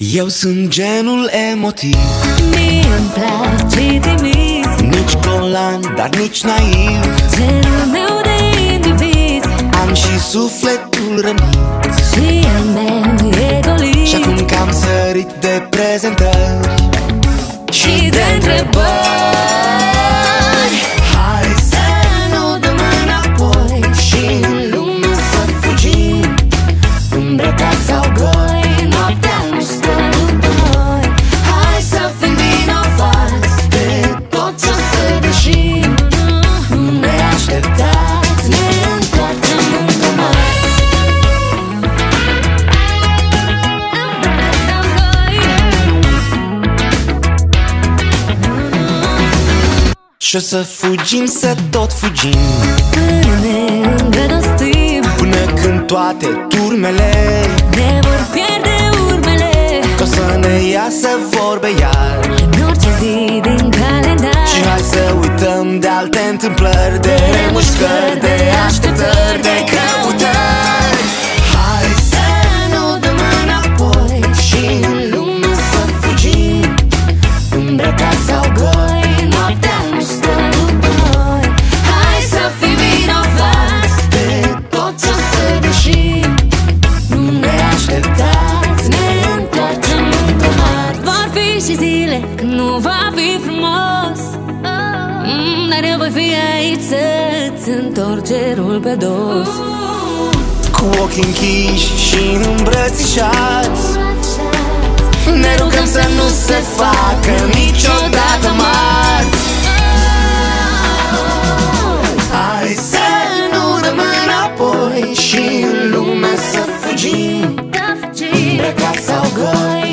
Eu sunt genul emotiv. Mie îmi place trimis Nici colan, dar nici naiv. Genul meu de indiviz. Am și sufletul rănit. Și al meu e golit. Și acum că am sărit de prezentări Și de întrebări Și o să fugim, să tot fugim. Până ne îndrăgostim Până când toate turmele Ne vor pierde urmele. O să ne iasă vorbe iar. În orice zi din calendar. Și hai să uităm de alte întâmplări zile când nu va fi frumos. Mm, Dar eu voi fi aici să-ți întorc cerul pe dos. Cu ochii închiși și îmbrățișați Ne rugăm să nu se facă niciodată marți. Hai să nu dăm înapoi și în lume să fugim. Da, fugim. Îmbrăcați sau goi